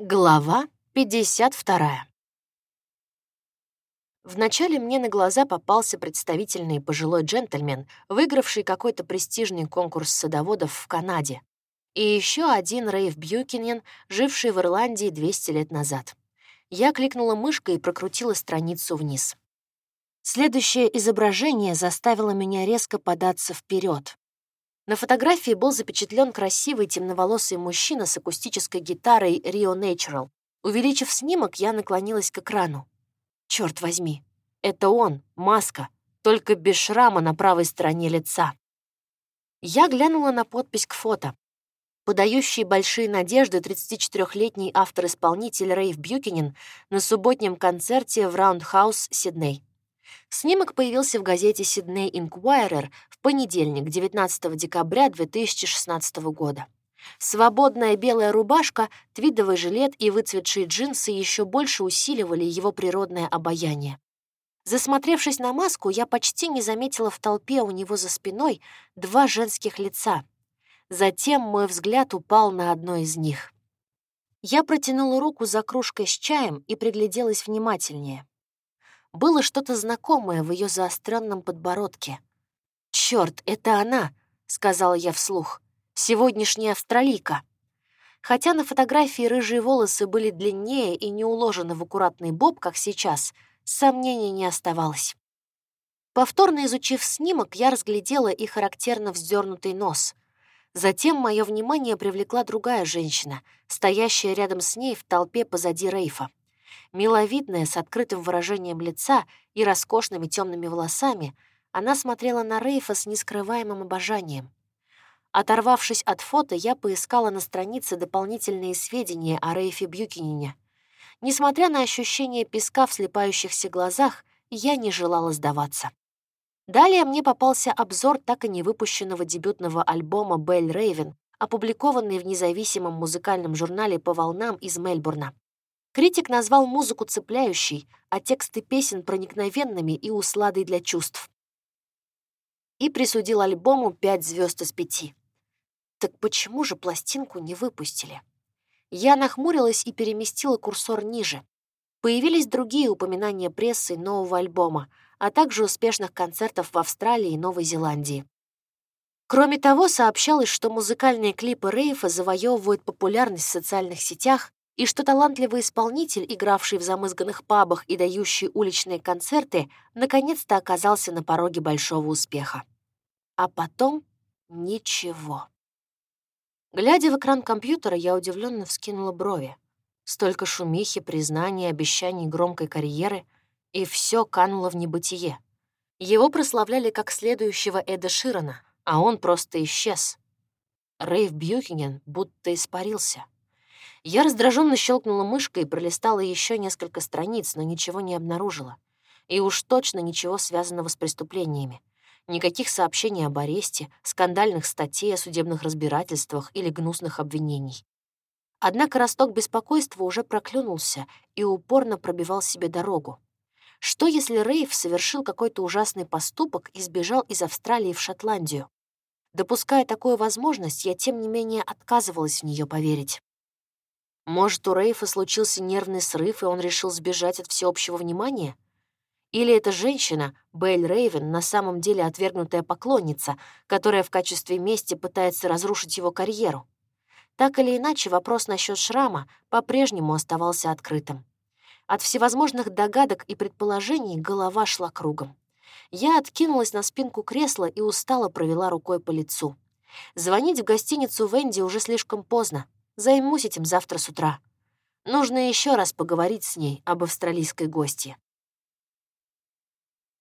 Глава 52. Вначале мне на глаза попался представительный пожилой джентльмен, выигравший какой-то престижный конкурс садоводов в Канаде, и еще один Рейв Бьюкинен, живший в Ирландии 200 лет назад. Я кликнула мышкой и прокрутила страницу вниз. Следующее изображение заставило меня резко податься вперед. На фотографии был запечатлен красивый темноволосый мужчина с акустической гитарой Rio Natural. Увеличив снимок, я наклонилась к экрану. Черт возьми, это он, маска, только без шрама на правой стороне лица. Я глянула на подпись к фото. Подающий большие надежды 34-летний автор-исполнитель Рейв Бьюкинин на субботнем концерте в Раундхаус, Сидней. Снимок появился в газете «Сидней Инкуайрер» в понедельник, 19 декабря 2016 года. Свободная белая рубашка, твидовый жилет и выцветшие джинсы еще больше усиливали его природное обаяние. Засмотревшись на маску, я почти не заметила в толпе у него за спиной два женских лица. Затем мой взгляд упал на одно из них. Я протянула руку за кружкой с чаем и пригляделась внимательнее. Было что-то знакомое в ее заостренном подбородке. Черт, это она!» — сказала я вслух. «Сегодняшняя австралийка». Хотя на фотографии рыжие волосы были длиннее и не уложены в аккуратный боб, как сейчас, сомнений не оставалось. Повторно изучив снимок, я разглядела и характерно вздернутый нос. Затем мое внимание привлекла другая женщина, стоящая рядом с ней в толпе позади Рейфа. Миловидная, с открытым выражением лица и роскошными темными волосами, она смотрела на Рейфа с нескрываемым обожанием. Оторвавшись от фото, я поискала на странице дополнительные сведения о Рейфе Бьюкинине. Несмотря на ощущение песка в слепающихся глазах, я не желала сдаваться. Далее мне попался обзор так и не выпущенного дебютного альбома «Белль Рейвен», опубликованный в независимом музыкальном журнале «По волнам» из Мельбурна. Критик назвал музыку цепляющей, а тексты песен проникновенными и усладой для чувств. И присудил альбому пять звезд из пяти. Так почему же пластинку не выпустили? Я нахмурилась и переместила курсор ниже. Появились другие упоминания прессы нового альбома, а также успешных концертов в Австралии и Новой Зеландии. Кроме того, сообщалось, что музыкальные клипы Рейфа завоевывают популярность в социальных сетях и что талантливый исполнитель, игравший в замызганных пабах и дающий уличные концерты, наконец-то оказался на пороге большого успеха. А потом ничего. Глядя в экран компьютера, я удивленно вскинула брови. Столько шумихи, признаний, обещаний громкой карьеры, и все кануло в небытие. Его прославляли как следующего Эда Ширана, а он просто исчез. Рейв Бьюкинен будто испарился. Я раздраженно щелкнула мышкой и пролистала еще несколько страниц, но ничего не обнаружила. И уж точно ничего связанного с преступлениями. Никаких сообщений об аресте, скандальных статей о судебных разбирательствах или гнусных обвинений. Однако росток беспокойства уже проклюнулся и упорно пробивал себе дорогу. Что, если Рейв совершил какой-то ужасный поступок и сбежал из Австралии в Шотландию? Допуская такую возможность, я, тем не менее, отказывалась в нее поверить. Может, у Рейфа случился нервный срыв, и он решил сбежать от всеобщего внимания? Или эта женщина, Бейль Рейвен, на самом деле отвергнутая поклонница, которая в качестве мести пытается разрушить его карьеру? Так или иначе, вопрос насчет шрама по-прежнему оставался открытым. От всевозможных догадок и предположений голова шла кругом. Я откинулась на спинку кресла и устало провела рукой по лицу. Звонить в гостиницу Венди уже слишком поздно. Займусь этим завтра с утра. Нужно еще раз поговорить с ней об австралийской гости.